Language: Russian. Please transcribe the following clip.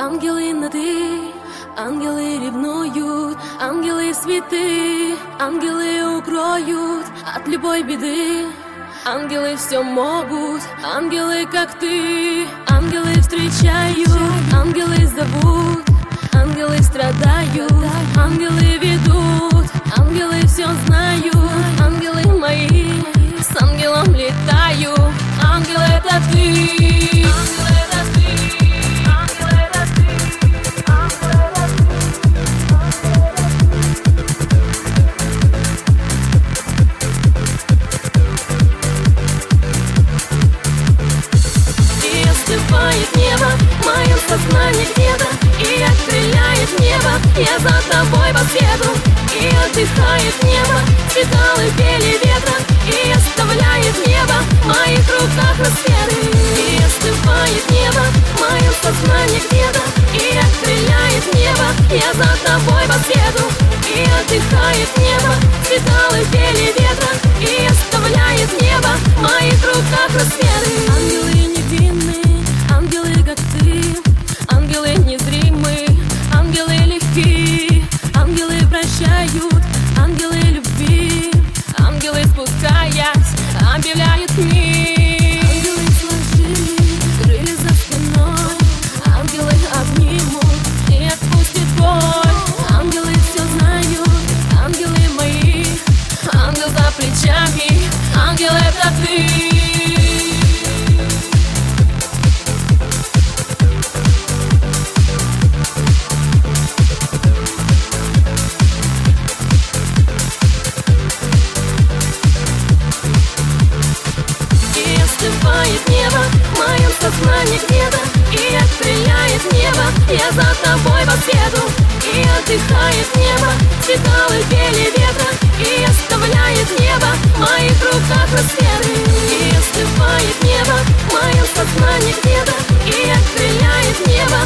Ангелы нады, ангелы ревнуют, ангелы цветы, ангелы укроют от любой беды. Ангелы все могут, ангелы как ты, ангелы встречают, ангелы зовут, ангелы страдают, ангелы я за тобой по свету И отдыхает небо, цветалы пели ветра И оставляет небо в моих руках рассветы. И остывает небо в моем сознании где-то И окрыляет небо, я за тобой по свету. И отдыхает небо, цветалы пели ветра И оставляет небо в моих руках рассветы И отдыхает небо, цветалы пели ветра И оставляет небо в моих руках рассветы И остывает небо в моем сознании где-то И окрыляет небо,